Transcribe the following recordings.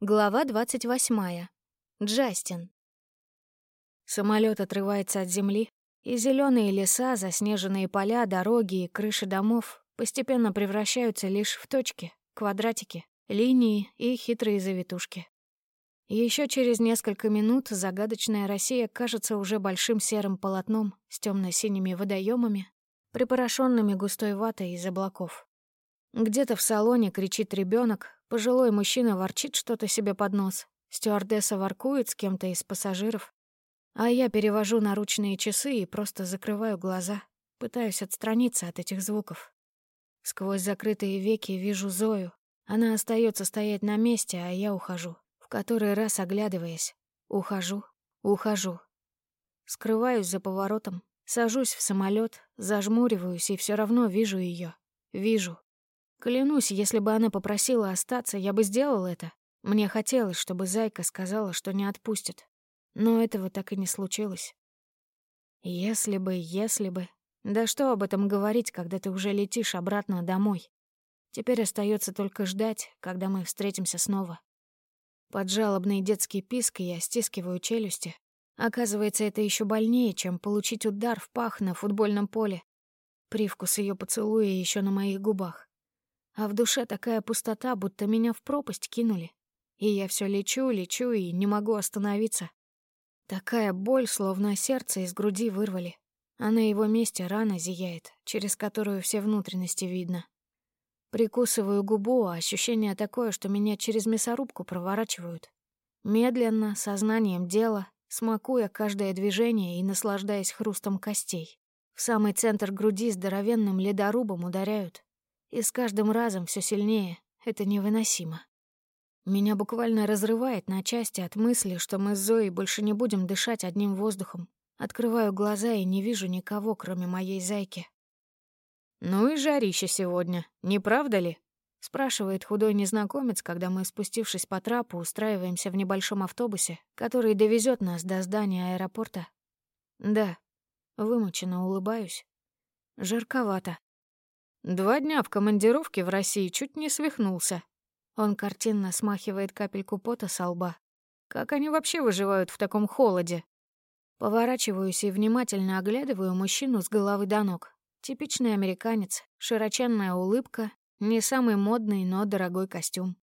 Глава 28. Джастин. Самолет отрывается от земли, и зеленые леса, заснеженные поля, дороги и крыши домов постепенно превращаются лишь в точки, квадратики, линии и хитрые завитушки. Еще через несколько минут загадочная Россия кажется уже большим серым полотном с темно синими водоемами, припорошенными густой ватой из облаков. Где-то в салоне кричит ребенок, пожилой мужчина ворчит что-то себе под нос, стюардесса воркует с кем-то из пассажиров, а я перевожу наручные часы и просто закрываю глаза, пытаюсь отстраниться от этих звуков. Сквозь закрытые веки вижу Зою. Она остается стоять на месте, а я ухожу, в который раз оглядываясь. Ухожу, ухожу. Скрываюсь за поворотом, сажусь в самолет, зажмуриваюсь и все равно вижу ее. Вижу, Клянусь, если бы она попросила остаться, я бы сделал это. Мне хотелось, чтобы Зайка сказала, что не отпустит. Но этого так и не случилось. Если бы, если бы... Да что об этом говорить, когда ты уже летишь обратно домой? Теперь остается только ждать, когда мы встретимся снова. Под жалобный детский писк я стискиваю челюсти. Оказывается, это еще больнее, чем получить удар в пах на футбольном поле. Привкус ее поцелуя еще на моих губах. А в душе такая пустота, будто меня в пропасть кинули. И я все лечу, лечу и не могу остановиться. Такая боль, словно сердце из груди вырвали. А на его месте рана зияет, через которую все внутренности видно. Прикусываю губу, а ощущение такое, что меня через мясорубку проворачивают. Медленно, сознанием дела, смакуя каждое движение и наслаждаясь хрустом костей. В самый центр груди здоровенным ледорубом ударяют, и с каждым разом все сильнее. Это невыносимо. Меня буквально разрывает на части от мысли, что мы с Зоей больше не будем дышать одним воздухом. Открываю глаза и не вижу никого, кроме моей зайки. «Ну и жарище сегодня, не правда ли?» — спрашивает худой незнакомец, когда мы, спустившись по трапу, устраиваемся в небольшом автобусе, который довезет нас до здания аэропорта. «Да», — вымученно улыбаюсь. «Жарковато». Два дня в командировке в России чуть не свихнулся. Он картинно смахивает капельку пота со лба. Как они вообще выживают в таком холоде? Поворачиваюсь и внимательно оглядываю мужчину с головы до ног. Типичный американец, широченная улыбка, не самый модный, но дорогой костюм.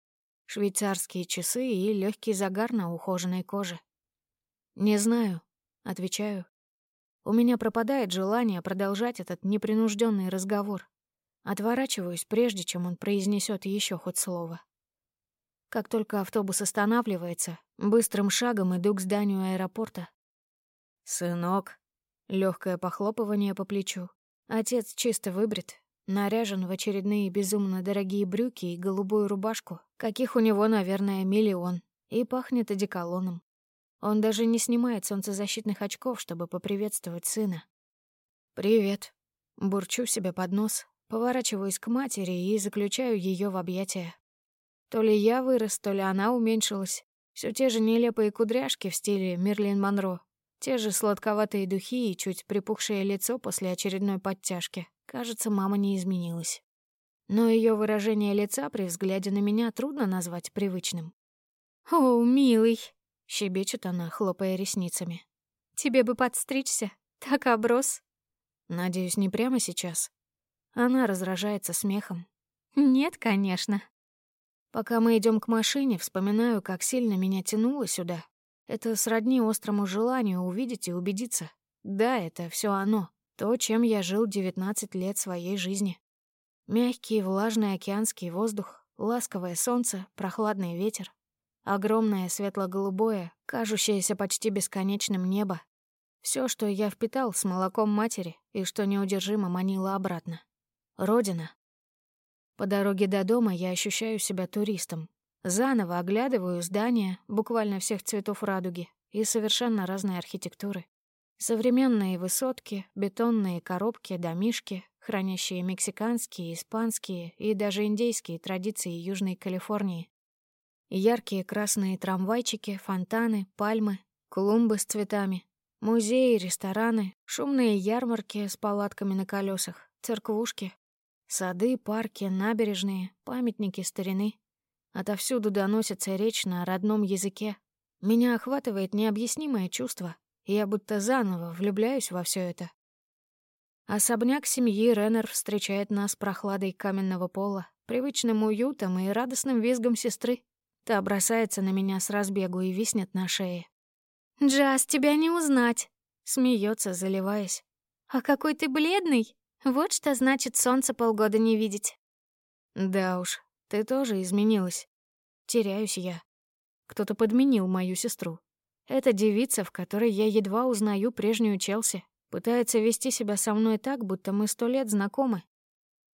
Швейцарские часы и легкий загар на ухоженной коже. «Не знаю», — отвечаю. У меня пропадает желание продолжать этот непринужденный разговор. Отворачиваюсь, прежде чем он произнесет еще хоть слово. Как только автобус останавливается, быстрым шагом иду к зданию аэропорта. «Сынок», — легкое похлопывание по плечу. Отец чисто выбрит, наряжен в очередные безумно дорогие брюки и голубую рубашку, каких у него, наверное, миллион, и пахнет одеколоном. Он даже не снимает солнцезащитных очков, чтобы поприветствовать сына. «Привет», — бурчу себе под нос, Поворачиваюсь к матери и заключаю ее в объятия. То ли я вырос, то ли она уменьшилась. Все те же нелепые кудряшки в стиле Мерлин Монро, те же сладковатые духи и чуть припухшее лицо после очередной подтяжки. Кажется, мама не изменилась. Но ее выражение лица при взгляде на меня трудно назвать привычным. «О, милый!» — щебечет она, хлопая ресницами. «Тебе бы подстричься, так оброс». «Надеюсь, не прямо сейчас?» Она разражается смехом. «Нет, конечно». Пока мы идем к машине, вспоминаю, как сильно меня тянуло сюда. Это сродни острому желанию увидеть и убедиться. Да, это все оно, то, чем я жил 19 лет своей жизни. Мягкий влажный океанский воздух, ласковое солнце, прохладный ветер, огромное светло-голубое, кажущееся почти бесконечным небо. Все, что я впитал с молоком матери и что неудержимо манило обратно. Родина. По дороге до дома я ощущаю себя туристом. Заново оглядываю здания буквально всех цветов радуги и совершенно разной архитектуры. Современные высотки, бетонные коробки, домишки, хранящие мексиканские, испанские и даже индейские традиции Южной Калифорнии. Яркие красные трамвайчики, фонтаны, пальмы, клумбы с цветами, музеи, рестораны, шумные ярмарки с палатками на колесах, церквушки, Сады, парки, набережные, памятники старины. Отовсюду доносится речь на родном языке. Меня охватывает необъяснимое чувство, я будто заново влюбляюсь во все это. Особняк семьи Реннер встречает нас прохладой каменного пола, привычным уютом и радостным визгом сестры. Та бросается на меня с разбегу и виснет на шее. «Джаз, тебя не узнать!» — смеется, заливаясь. «А какой ты бледный! Вот что значит солнце полгода не видеть!» «Да уж, ты тоже изменилась. Теряюсь я. Кто-то подменил мою сестру. Эта девица, в которой я едва узнаю прежнюю Челси, пытается вести себя со мной так, будто мы сто лет знакомы.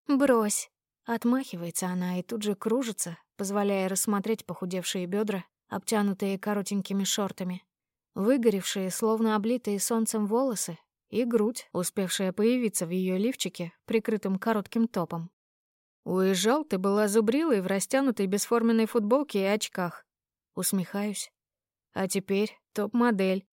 «Брось!» — отмахивается она и тут же кружится, позволяя рассмотреть похудевшие бедра, обтянутые коротенькими шортами, выгоревшие, словно облитые солнцем волосы, и грудь, успевшая появиться в ее лифчике, прикрытым коротким топом. «Уезжал, ты была зубрилой в растянутой бесформенной футболке и очках». Усмехаюсь. «А теперь топ-модель».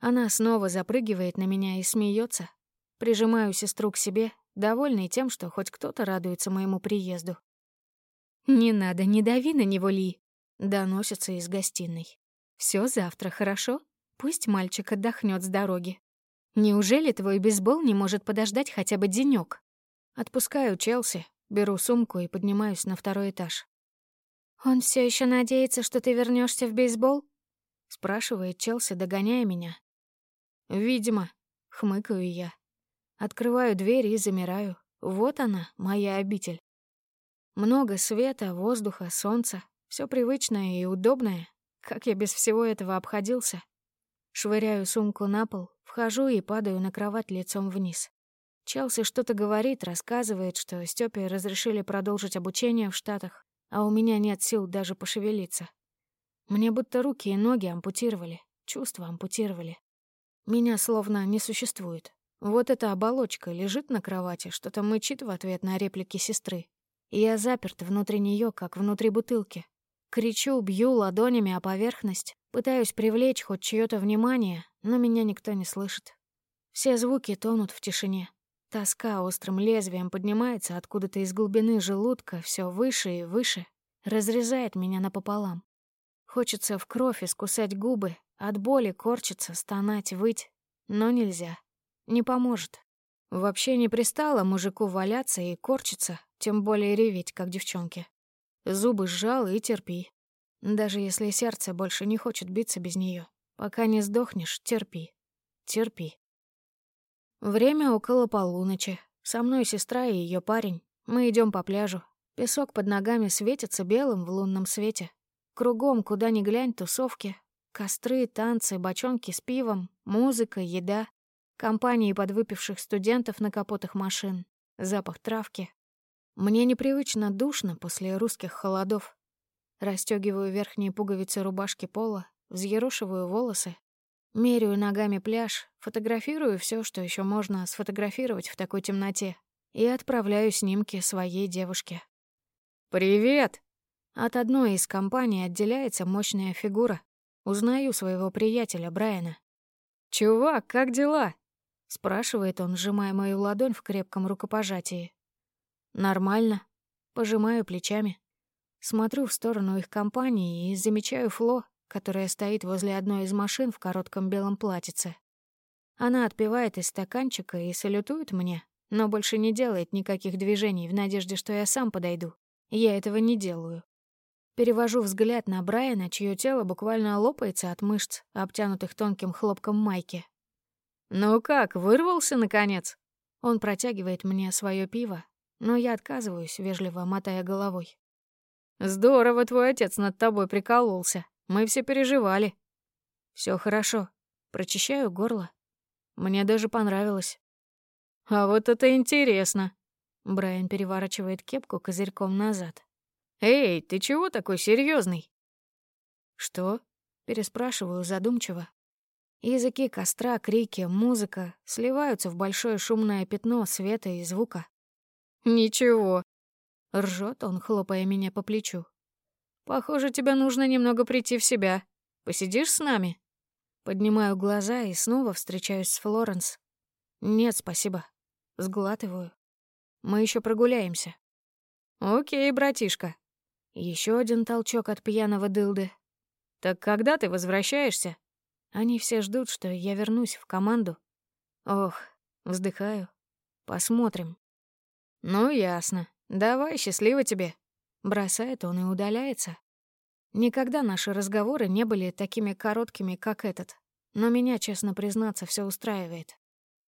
Она снова запрыгивает на меня и смеется. Прижимаю сестру к себе, довольный тем, что хоть кто-то радуется моему приезду. «Не надо, не дави на него, Ли», — доносится из гостиной. Все завтра, хорошо? Пусть мальчик отдохнет с дороги. Неужели твой бейсбол не может подождать хотя бы денёк? Отпускаю Челси, беру сумку и поднимаюсь на второй этаж. «Он все еще надеется, что ты вернешься в бейсбол?» — спрашивает Челси, догоняя меня. «Видимо», — хмыкаю я. Открываю дверь и замираю. Вот она, моя обитель. Много света, воздуха, солнца. Все привычное и удобное. Как я без всего этого обходился? Швыряю сумку на пол, вхожу и падаю на кровать лицом вниз. Челси что-то говорит, рассказывает, что Стёпе разрешили продолжить обучение в Штатах, а у меня нет сил даже пошевелиться. Мне будто руки и ноги ампутировали, чувства ампутировали. Меня словно не существует. Вот эта оболочка лежит на кровати, что-то мычит в ответ на реплики сестры. Я заперт внутри нее, как внутри бутылки. Кричу, бью ладонями о поверхность, пытаюсь привлечь хоть чьё-то внимание, но меня никто не слышит. Все звуки тонут в тишине. Тоска острым лезвием поднимается откуда-то из глубины желудка все выше и выше, разрезает меня напополам. Хочется в кровь искусать губы, от боли корчиться, стонать, выть, но нельзя. Не поможет. Вообще не пристало мужику валяться и корчиться, тем более реветь, как девчонки. Зубы сжал и терпи. Даже если сердце больше не хочет биться без нее, пока не сдохнешь, терпи. Терпи. Время около полуночи. Со мной сестра и ее парень. Мы идем по пляжу. Песок под ногами светится белым в лунном свете. Кругом, куда ни глянь, тусовки. Костры, танцы, бочонки с пивом, музыка, еда. Компании подвыпивших студентов на капотах машин, запах травки. Мне непривычно душно после русских холодов. Растёгиваю верхние пуговицы рубашки пола, взъерошиваю волосы, меряю ногами пляж, фотографирую все, что еще можно сфотографировать в такой темноте, и отправляю снимки своей девушке. «Привет!» От одной из компаний отделяется мощная фигура. Узнаю своего приятеля Брайана. «Чувак, как дела?» Спрашивает он, сжимая мою ладонь в крепком рукопожатии. Нормально. Пожимаю плечами. Смотрю в сторону их компании и замечаю Фло, которая стоит возле одной из машин в коротком белом платьице. Она отпивает из стаканчика и салютует мне, но больше не делает никаких движений в надежде, что я сам подойду. Я этого не делаю. Перевожу взгляд на Брайана, чье тело буквально лопается от мышц, обтянутых тонким хлопком майки. «Ну как, вырвался, наконец?» Он протягивает мне свое пиво, но я отказываюсь, вежливо мотая головой. «Здорово твой отец над тобой прикололся. Мы все переживали». Все хорошо. Прочищаю горло. Мне даже понравилось. «А вот это интересно!» Брайан переворачивает кепку козырьком назад. «Эй, ты чего такой серьезный? «Что?» — переспрашиваю задумчиво, Языки костра, крики, музыка сливаются в большое шумное пятно света и звука. «Ничего», — ржет он, хлопая меня по плечу. «Похоже, тебе нужно немного прийти в себя. Посидишь с нами?» Поднимаю глаза и снова встречаюсь с Флоренс. «Нет, спасибо». Сглатываю. «Мы еще прогуляемся». «Окей, братишка». Еще один толчок от пьяного дылды. «Так когда ты возвращаешься?» Они все ждут, что я вернусь в команду. Ох, вздыхаю. Посмотрим. Ну, ясно. Давай, счастливо тебе. Бросает он и удаляется. Никогда наши разговоры не были такими короткими, как этот. Но меня, честно признаться, все устраивает.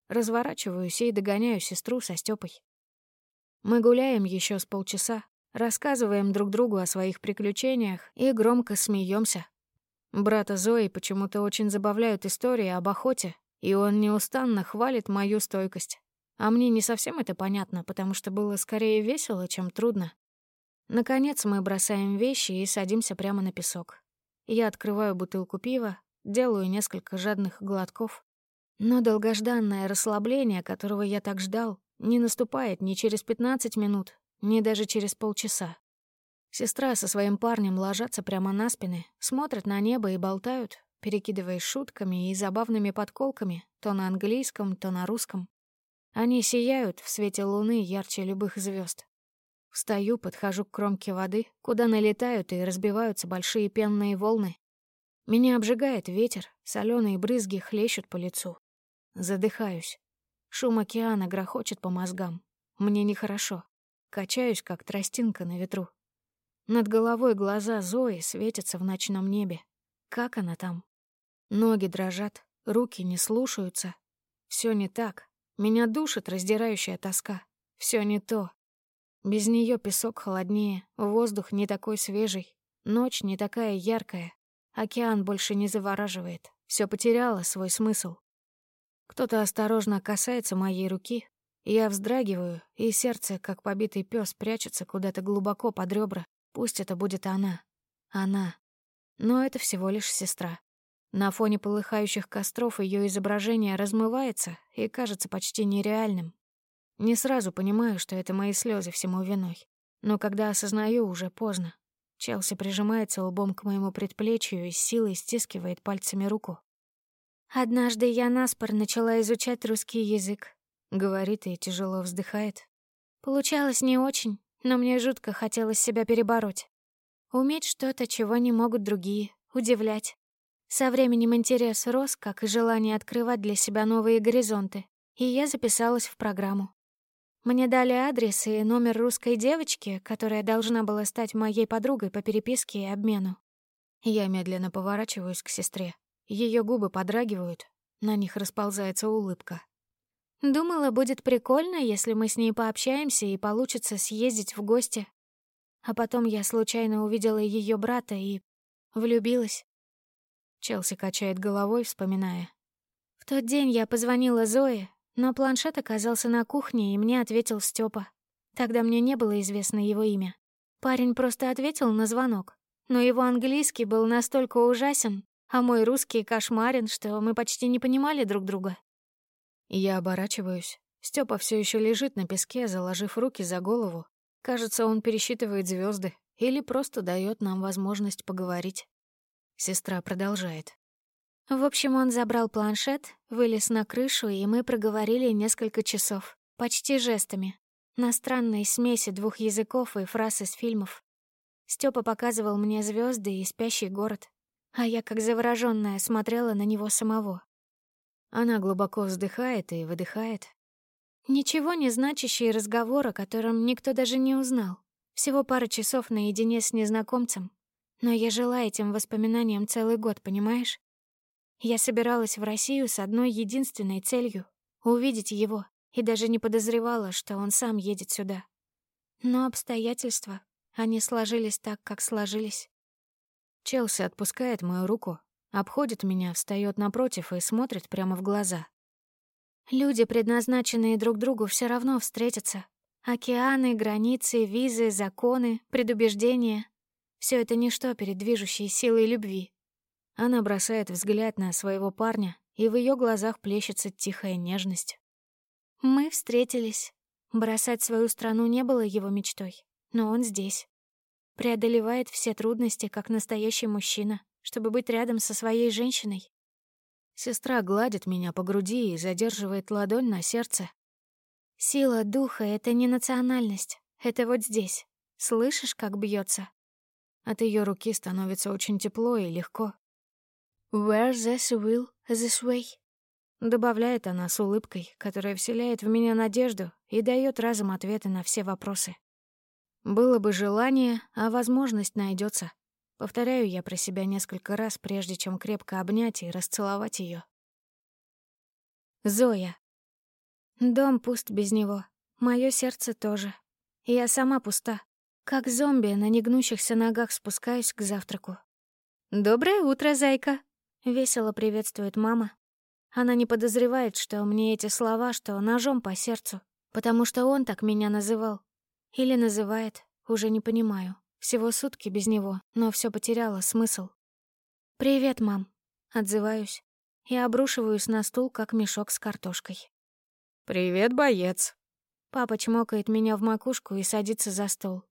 Разворачиваюсь и догоняю сестру со Стёпой. Мы гуляем еще с полчаса, рассказываем друг другу о своих приключениях и громко смеемся. Брата Зои почему-то очень забавляют истории об охоте, и он неустанно хвалит мою стойкость. А мне не совсем это понятно, потому что было скорее весело, чем трудно. Наконец мы бросаем вещи и садимся прямо на песок. Я открываю бутылку пива, делаю несколько жадных глотков. Но долгожданное расслабление, которого я так ждал, не наступает ни через 15 минут, ни даже через полчаса. Сестра со своим парнем ложатся прямо на спины, смотрят на небо и болтают, перекидываясь шутками и забавными подколками то на английском, то на русском. Они сияют в свете луны ярче любых звезд. Встаю, подхожу к кромке воды, куда налетают и разбиваются большие пенные волны. Меня обжигает ветер, соленые брызги хлещут по лицу. Задыхаюсь. Шум океана грохочет по мозгам. Мне нехорошо. Качаюсь, как тростинка на ветру. Над головой глаза Зои светятся в ночном небе. Как она там? Ноги дрожат, руки не слушаются. Все не так. Меня душит раздирающая тоска. Все не то. Без нее песок холоднее, воздух не такой свежий, ночь не такая яркая, океан больше не завораживает, все потеряло свой смысл. Кто-то осторожно касается моей руки, я вздрагиваю, и сердце, как побитый пес, прячется куда-то глубоко под ребра. Пусть это будет она. Она. Но это всего лишь сестра. На фоне полыхающих костров ее изображение размывается и кажется почти нереальным. Не сразу понимаю, что это мои слезы всему виной. Но когда осознаю, уже поздно. Челси прижимается лбом к моему предплечью и с силой стискивает пальцами руку. «Однажды я наспор начала изучать русский язык», — говорит и тяжело вздыхает. «Получалось не очень, но мне жутко хотелось себя перебороть. Уметь что-то, чего не могут другие, удивлять. Со временем интерес рос, как и желание открывать для себя новые горизонты, и я записалась в программу. Мне дали адрес и номер русской девочки, которая должна была стать моей подругой по переписке и обмену. Я медленно поворачиваюсь к сестре. Ее губы подрагивают, на них расползается улыбка. Думала, будет прикольно, если мы с ней пообщаемся и получится съездить в гости. А потом я случайно увидела ее брата и влюбилась. Челси качает головой, вспоминая. В тот день я позвонила Зое, но планшет оказался на кухне, и мне ответил Степа. Тогда мне не было известно его имя. Парень просто ответил на звонок, но его английский был настолько ужасен, а мой русский кошмарен, что мы почти не понимали друг друга. Я оборачиваюсь. Степа все еще лежит на песке, заложив руки за голову. Кажется, он пересчитывает звезды или просто дает нам возможность поговорить. Сестра продолжает. В общем, он забрал планшет, вылез на крышу, и мы проговорили несколько часов, почти жестами, на странной смеси двух языков и фраз из фильмов. Степа показывал мне звезды и спящий город, а я, как заворожённая, смотрела на него самого. Она глубоко вздыхает и выдыхает. Ничего не значащий разговор, о котором никто даже не узнал. Всего пара часов наедине с незнакомцем, но я жила этим воспоминаниям целый год, понимаешь? Я собиралась в Россию с одной единственной целью — увидеть его, и даже не подозревала, что он сам едет сюда. Но обстоятельства, они сложились так, как сложились. Челси отпускает мою руку, обходит меня, встает напротив и смотрит прямо в глаза. Люди, предназначенные друг другу, все равно встретятся. Океаны, границы, визы, законы, предубеждения все это ничто перед движущей силой любви. Она бросает взгляд на своего парня, и в ее глазах плещется тихая нежность. Мы встретились. Бросать свою страну не было его мечтой, но он здесь. Преодолевает все трудности, как настоящий мужчина, чтобы быть рядом со своей женщиной. Сестра гладит меня по груди и задерживает ладонь на сердце. Сила духа — это не национальность, это вот здесь. Слышишь, как бьется? От ее руки становится очень тепло и легко. «Where this will, this way?» Добавляет она с улыбкой, которая вселяет в меня надежду и дает разом ответы на все вопросы. Было бы желание, а возможность найдется. Повторяю я про себя несколько раз, прежде чем крепко обнять и расцеловать ее. Зоя. Дом пуст без него. Мое сердце тоже. Я сама пуста. Как зомби на негнущихся ногах спускаюсь к завтраку. «Доброе утро, зайка!» — весело приветствует мама. Она не подозревает, что мне эти слова, что ножом по сердцу, потому что он так меня называл. Или называет, уже не понимаю. Всего сутки без него, но все потеряло смысл. «Привет, мам», — отзываюсь и обрушиваюсь на стул, как мешок с картошкой. «Привет, боец». Папа чмокает меня в макушку и садится за стол.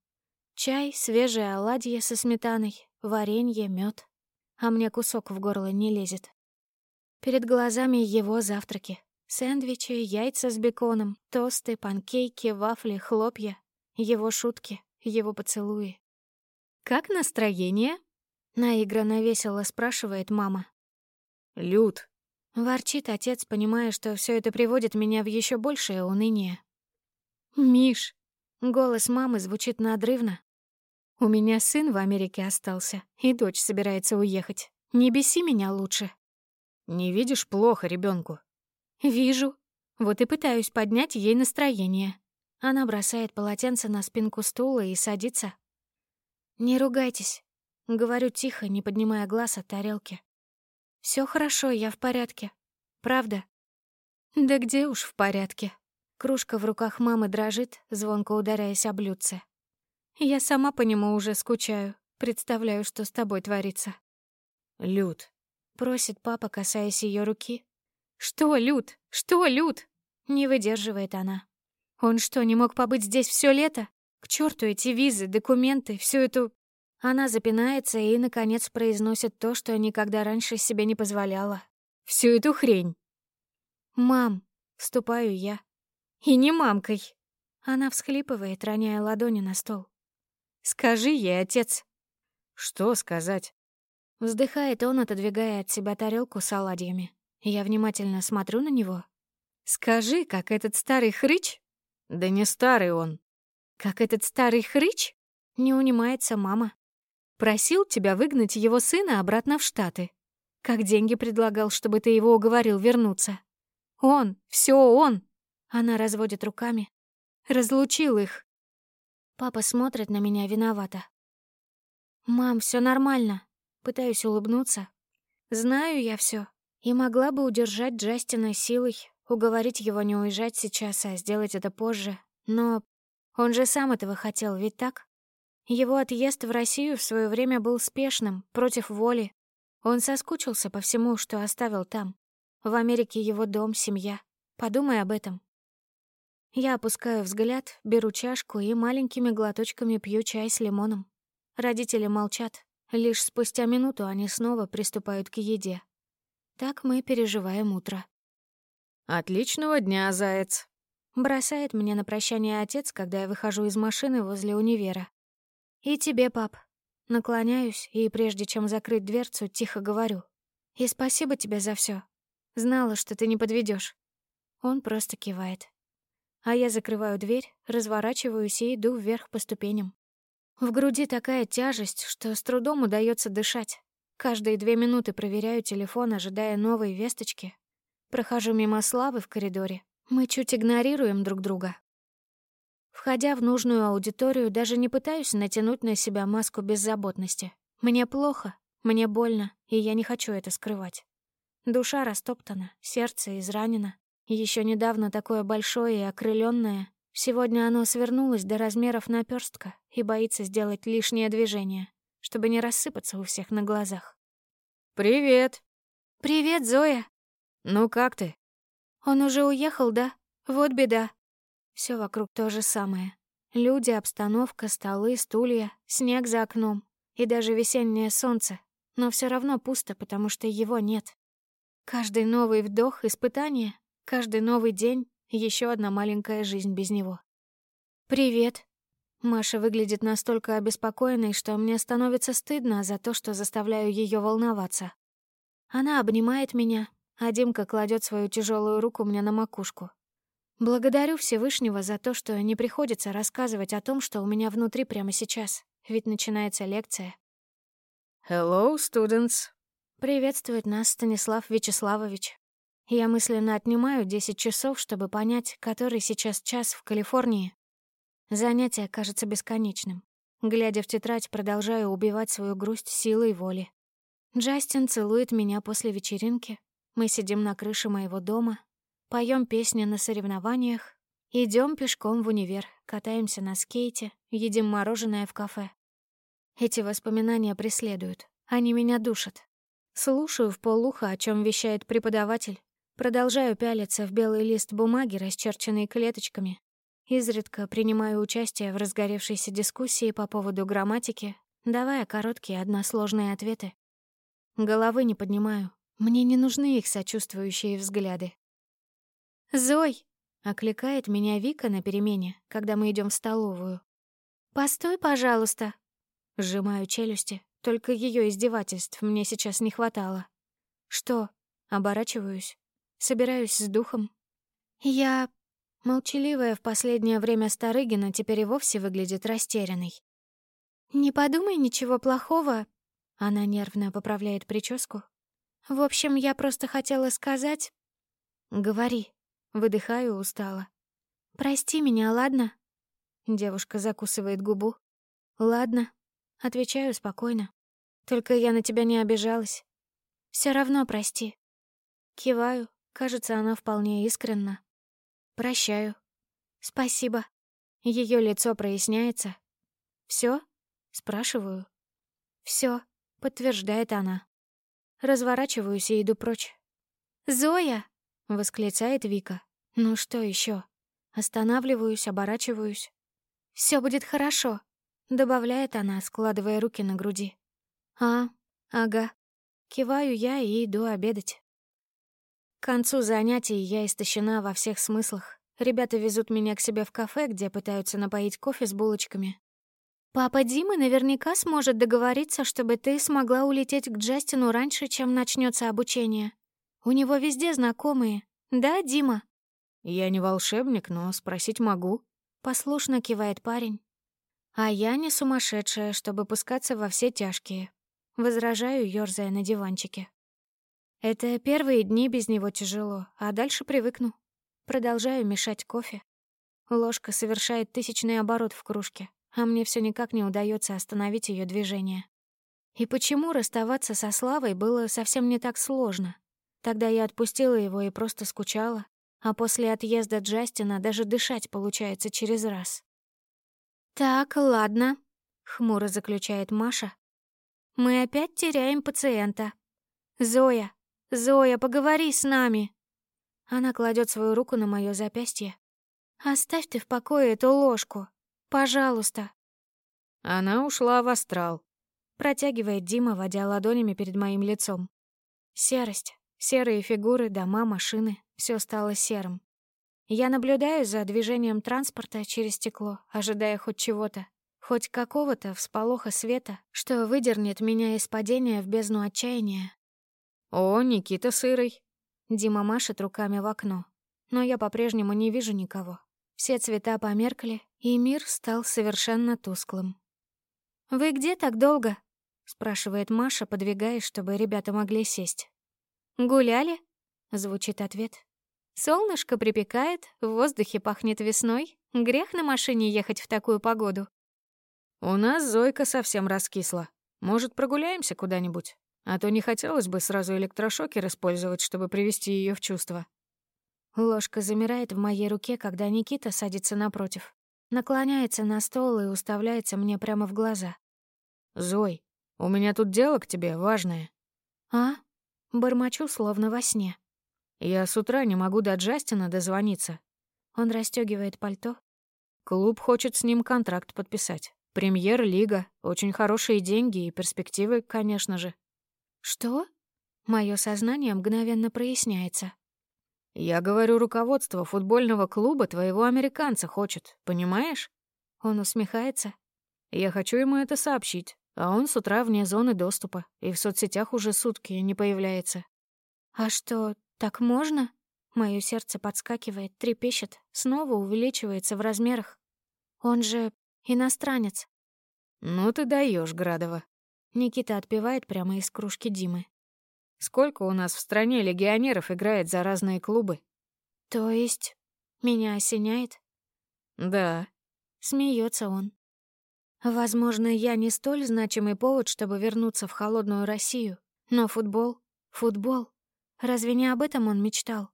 Чай, свежие оладьи со сметаной, варенье, мед, А мне кусок в горло не лезет. Перед глазами его завтраки. Сэндвичи, яйца с беконом, тосты, панкейки, вафли, хлопья. Его шутки, его поцелуи. «Как настроение?» — наигранно весело спрашивает мама. «Люд». Ворчит отец, понимая, что все это приводит меня в еще большее уныние. «Миш!» — голос мамы звучит надрывно. «У меня сын в Америке остался, и дочь собирается уехать. Не беси меня лучше». «Не видишь плохо ребенку? «Вижу. Вот и пытаюсь поднять ей настроение». Она бросает полотенце на спинку стула и садится, «Не ругайтесь», — говорю тихо, не поднимая глаз от тарелки. Все хорошо, я в порядке. Правда?» «Да где уж в порядке?» Кружка в руках мамы дрожит, звонко ударяясь о блюдце. «Я сама по нему уже скучаю. Представляю, что с тобой творится». «Люд», — просит папа, касаясь ее руки. «Что, Люд? Что, Люд?» Не выдерживает она. «Он что, не мог побыть здесь все лето? К черту эти визы, документы, всю эту... Она запинается и, наконец, произносит то, что никогда раньше себе не позволяла. Всю эту хрень. «Мам», — вступаю я. «И не мамкой». Она всхлипывает, роняя ладони на стол. «Скажи ей, отец». «Что сказать?» Вздыхает он, отодвигая от себя тарелку с оладьями. Я внимательно смотрю на него. «Скажи, как этот старый хрыч?» «Да не старый он», как этот старый хрыч? Не унимается мама. Просил тебя выгнать его сына обратно в Штаты. Как деньги предлагал, чтобы ты его уговорил вернуться. Он, все он. Она разводит руками. Разлучил их. Папа смотрит на меня виновато. Мам, все нормально. Пытаюсь улыбнуться. Знаю я все. И могла бы удержать Джастина силой, уговорить его не уезжать сейчас, а сделать это позже. Но он же сам этого хотел, ведь так? Его отъезд в Россию в свое время был спешным, против воли. Он соскучился по всему, что оставил там. В Америке его дом, семья. Подумай об этом. Я опускаю взгляд, беру чашку и маленькими глоточками пью чай с лимоном. Родители молчат. Лишь спустя минуту они снова приступают к еде. Так мы переживаем утро. «Отличного дня, заяц!» Бросает мне на прощание отец, когда я выхожу из машины возле универа. «И тебе, пап». Наклоняюсь и, прежде чем закрыть дверцу, тихо говорю. «И спасибо тебе за все. Знала, что ты не подведешь. Он просто кивает. А я закрываю дверь, разворачиваюсь и иду вверх по ступеням. В груди такая тяжесть, что с трудом удается дышать. Каждые две минуты проверяю телефон, ожидая новой весточки. Прохожу мимо Славы в коридоре, мы чуть игнорируем друг друга. Входя в нужную аудиторию, даже не пытаюсь натянуть на себя маску беззаботности. Мне плохо, мне больно, и я не хочу это скрывать. Душа растоптана, сердце изранено. Еще недавно такое большое и окрыленное. Сегодня оно свернулось до размеров наперстка и боится сделать лишнее движение, чтобы не рассыпаться у всех на глазах. «Привет!» «Привет, Зоя!» «Ну как ты?» Он уже уехал, да? Вот беда. Все вокруг то же самое. Люди, обстановка, столы, стулья, снег за окном и даже весеннее солнце. Но все равно пусто, потому что его нет. Каждый новый вдох — испытание, каждый новый день — еще одна маленькая жизнь без него. «Привет». Маша выглядит настолько обеспокоенной, что мне становится стыдно за то, что заставляю ее волноваться. Она обнимает меня, а Димка кладет свою тяжелую руку мне на макушку. Благодарю Всевышнего за то, что не приходится рассказывать о том, что у меня внутри прямо сейчас, ведь начинается лекция. «Hello, students!» Приветствует нас Станислав Вячеславович. Я мысленно отнимаю 10 часов, чтобы понять, который сейчас час в Калифорнии. Занятие кажется бесконечным. Глядя в тетрадь, продолжаю убивать свою грусть силой воли. Джастин целует меня после вечеринки. Мы сидим на крыше моего дома, поем песни на соревнованиях, идем пешком в универ, катаемся на скейте, едим мороженое в кафе. Эти воспоминания преследуют, они меня душат. Слушаю в полуха, о чем вещает преподаватель, продолжаю пялиться в белый лист бумаги, расчерченный клеточками. Изредка принимаю участие в разгоревшейся дискуссии по поводу грамматики, давая короткие односложные ответы. Головы не поднимаю, мне не нужны их сочувствующие взгляды. «Зой!» — окликает меня Вика на перемене, когда мы идем в столовую. «Постой, пожалуйста!» Сжимаю челюсти, только ее издевательств мне сейчас не хватало. «Что?» — оборачиваюсь. Собираюсь с духом. Я... Молчаливая в последнее время Старыгина теперь и вовсе выглядит растерянной. «Не подумай ничего плохого», — она нервно поправляет прическу. «В общем, я просто хотела сказать...» «Говори», — выдыхаю устало. «Прости меня, ладно?» Девушка закусывает губу. «Ладно», Отвечаю спокойно. Только я на тебя не обижалась. Все равно прости. Киваю. Кажется, она вполне искренна. Прощаю. Спасибо. Ее лицо проясняется. Все? Спрашиваю. Все, подтверждает она. Разворачиваюсь и иду прочь. «Зоя!» — восклицает Вика. «Ну что еще? Останавливаюсь, оборачиваюсь. Все будет хорошо. Добавляет она, складывая руки на груди. А, ага. Киваю я и иду обедать. К концу занятий я истощена во всех смыслах. Ребята везут меня к себе в кафе, где пытаются напоить кофе с булочками. «Папа Димы наверняка сможет договориться, чтобы ты смогла улететь к Джастину раньше, чем начнется обучение. У него везде знакомые. Да, Дима?» «Я не волшебник, но спросить могу», — послушно кивает парень. А я не сумасшедшая, чтобы пускаться во все тяжкие. Возражаю, ёрзая на диванчике. Это первые дни без него тяжело, а дальше привыкну. Продолжаю мешать кофе. Ложка совершает тысячный оборот в кружке, а мне все никак не удается остановить ее движение. И почему расставаться со Славой было совсем не так сложно? Тогда я отпустила его и просто скучала, а после отъезда Джастина даже дышать получается через раз. «Так, ладно», — хмуро заключает Маша. «Мы опять теряем пациента. Зоя, Зоя, поговори с нами». Она кладет свою руку на мое запястье. «Оставь ты в покое эту ложку. Пожалуйста». Она ушла в астрал. Протягивает Дима, водя ладонями перед моим лицом. Серость. Серые фигуры, дома, машины. Все стало серым. Я наблюдаю за движением транспорта через стекло, ожидая хоть чего-то, хоть какого-то всполоха света, что выдернет меня из падения в бездну отчаяния. «О, Никита Сырый!» Дима машет руками в окно, но я по-прежнему не вижу никого. Все цвета померкли, и мир стал совершенно тусклым. «Вы где так долго?» — спрашивает Маша, подвигаясь, чтобы ребята могли сесть. «Гуляли?» — звучит ответ. Солнышко припекает, в воздухе пахнет весной. Грех на машине ехать в такую погоду. У нас Зойка совсем раскисла. Может, прогуляемся куда-нибудь? А то не хотелось бы сразу электрошокер использовать, чтобы привести ее в чувство. Ложка замирает в моей руке, когда Никита садится напротив. Наклоняется на стол и уставляется мне прямо в глаза. «Зой, у меня тут дело к тебе важное». «А?» Бормочу, словно во сне. Я с утра не могу до Джастина дозвониться. Он расстёгивает пальто. Клуб хочет с ним контракт подписать. Премьер-лига, очень хорошие деньги и перспективы, конечно же. Что? Моё сознание мгновенно проясняется. Я говорю, руководство футбольного клуба твоего американца хочет, понимаешь? Он усмехается. Я хочу ему это сообщить, а он с утра вне зоны доступа и в соцсетях уже сутки не появляется. А что, так можно? Моё сердце подскакивает, трепещет, снова увеличивается в размерах. Он же иностранец. Ну ты даешь, Градова. Никита отпивает прямо из кружки Димы. Сколько у нас в стране легионеров играет за разные клубы? То есть меня осеняет? Да. Смеется он. Возможно, я не столь значимый повод, чтобы вернуться в холодную Россию. Но футбол, футбол. Разве не об этом он мечтал?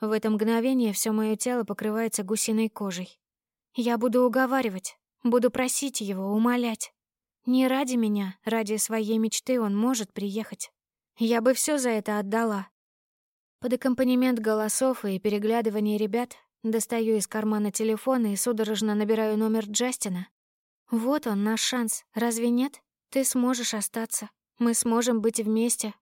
В это мгновение все мое тело покрывается гусиной кожей. Я буду уговаривать, буду просить его, умолять. Не ради меня, ради своей мечты он может приехать. Я бы все за это отдала. Под аккомпанемент голосов и переглядываний ребят достаю из кармана телефон и судорожно набираю номер Джастина. Вот он, наш шанс, разве нет? Ты сможешь остаться. Мы сможем быть вместе.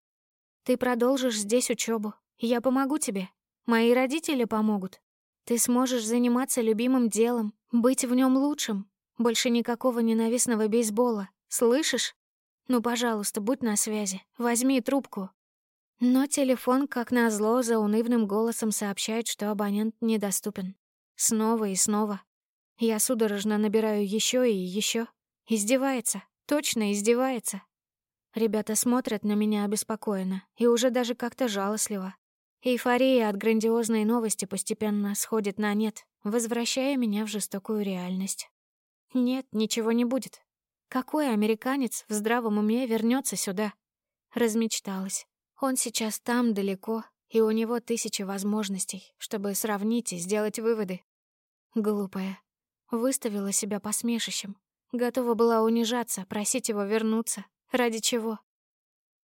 Ты продолжишь здесь учебу. Я помогу тебе. Мои родители помогут. Ты сможешь заниматься любимым делом, быть в нем лучшим. Больше никакого ненавистного бейсбола. Слышишь? Ну, пожалуйста, будь на связи. Возьми трубку. Но телефон, как назло, за унывным голосом сообщает, что абонент недоступен. Снова и снова. Я судорожно набираю еще и еще. Издевается. Точно издевается. Ребята смотрят на меня обеспокоенно и уже даже как-то жалостливо. Эйфория от грандиозной новости постепенно сходит на нет, возвращая меня в жестокую реальность. Нет, ничего не будет. Какой американец в здравом уме вернется сюда? Размечталась. Он сейчас там, далеко, и у него тысячи возможностей, чтобы сравнить и сделать выводы. Глупая. Выставила себя посмешищем. Готова была унижаться, просить его вернуться. Ради чего?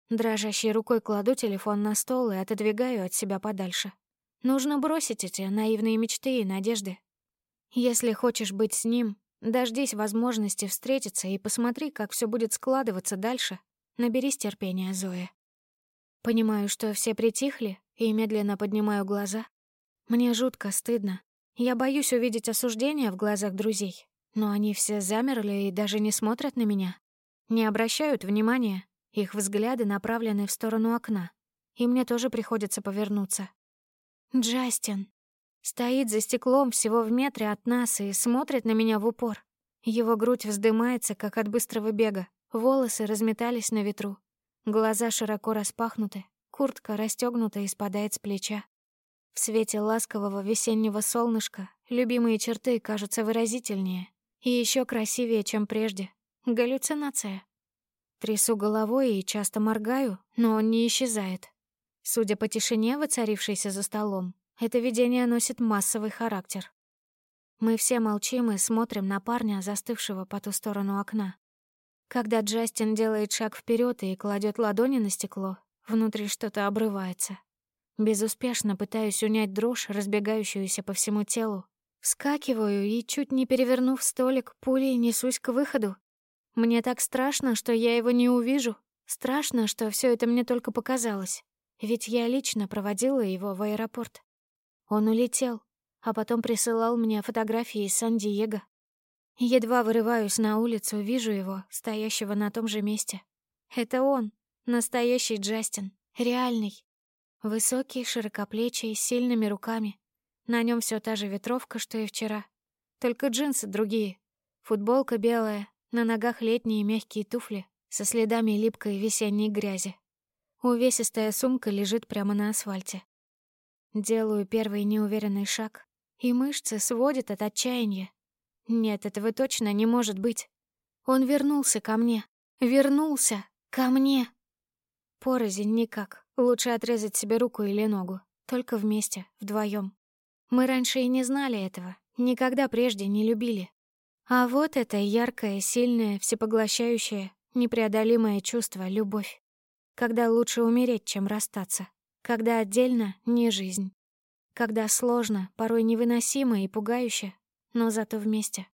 Дрожащей рукой кладу телефон на стол и отодвигаю от себя подальше. Нужно бросить эти наивные мечты и надежды. Если хочешь быть с ним, дождись возможности встретиться и посмотри, как все будет складываться дальше. Наберись терпения, Зоя. Понимаю, что все притихли, и медленно поднимаю глаза. Мне жутко стыдно. Я боюсь увидеть осуждение в глазах друзей, но они все замерли и даже не смотрят на меня. Не обращают внимания, их взгляды направлены в сторону окна, и мне тоже приходится повернуться. Джастин стоит за стеклом всего в метре от нас и смотрит на меня в упор. Его грудь вздымается, как от быстрого бега, волосы разметались на ветру, глаза широко распахнуты, куртка расстёгнута и спадает с плеча. В свете ласкового весеннего солнышка любимые черты кажутся выразительнее и еще красивее, чем прежде. Галлюцинация. Трясу головой и часто моргаю, но он не исчезает. Судя по тишине, воцарившейся за столом, это видение носит массовый характер. Мы все молчим и смотрим на парня, застывшего по ту сторону окна. Когда Джастин делает шаг вперед и кладет ладони на стекло, внутри что-то обрывается. Безуспешно пытаюсь унять дрожь, разбегающуюся по всему телу. Вскакиваю и, чуть не перевернув столик, пулей несусь к выходу, мне так страшно, что я его не увижу. Страшно, что все это мне только показалось. Ведь я лично проводила его в аэропорт. Он улетел, а потом присылал мне фотографии из Сан-Диего. Едва вырываюсь на улицу, вижу его, стоящего на том же месте. Это он, настоящий Джастин, реальный. Высокий, широкоплечий, с сильными руками. На нем все та же ветровка, что и вчера. Только джинсы другие. Футболка белая, на ногах летние мягкие туфли со следами липкой весенней грязи. Увесистая сумка лежит прямо на асфальте. Делаю первый неуверенный шаг, и мышцы сводят от отчаяния. Нет, этого точно не может быть. Он вернулся ко мне. Вернулся ко мне. Порознь никак. Лучше отрезать себе руку или ногу. Только вместе, вдвоем. Мы раньше и не знали этого. Никогда прежде не любили. А вот это яркое, сильное, всепоглощающее, непреодолимое чувство — любовь. Когда лучше умереть, чем расстаться. Когда отдельно — не жизнь. Когда сложно, порой невыносимо и пугающе, но зато вместе.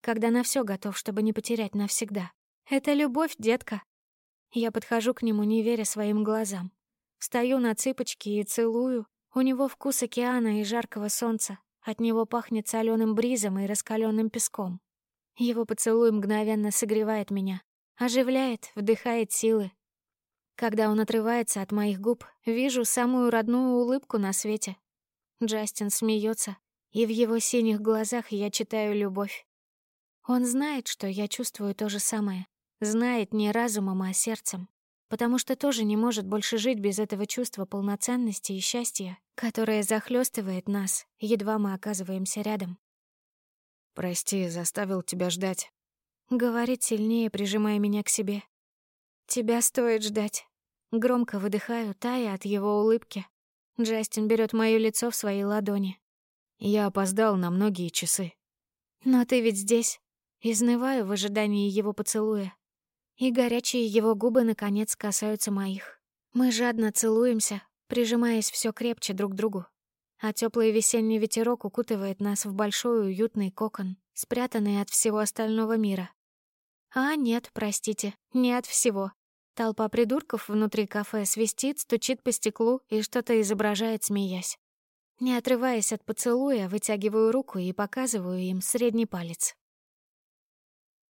Когда на все готов, чтобы не потерять навсегда. Это любовь, детка. Я подхожу к нему, не веря своим глазам. Встаю на цыпочки и целую. У него вкус океана и жаркого солнца. От него пахнет соленым бризом и раскаленным песком. Его поцелуй мгновенно согревает меня, оживляет, вдыхает силы. Когда он отрывается от моих губ, вижу самую родную улыбку на свете. Джастин смеется, и в его синих глазах я читаю любовь. Он знает, что я чувствую то же самое. Знает не разумом, а сердцем. Потому что тоже не может больше жить без этого чувства полноценности и счастья, которое захлестывает нас, едва мы оказываемся рядом. «Прости, заставил тебя ждать», — говорит сильнее, прижимая меня к себе. «Тебя стоит ждать». Громко выдыхаю, тая от его улыбки. Джастин берет моё лицо в свои ладони. Я опоздал на многие часы. «Но ты ведь здесь». Изнываю в ожидании его поцелуя. И горячие его губы, наконец, касаются моих. Мы жадно целуемся, прижимаясь все крепче друг к другу а теплый весенний ветерок укутывает нас в большой уютный кокон, спрятанный от всего остального мира. А нет, простите, не от всего. Толпа придурков внутри кафе свистит, стучит по стеклу и что-то изображает, смеясь. Не отрываясь от поцелуя, вытягиваю руку и показываю им средний палец.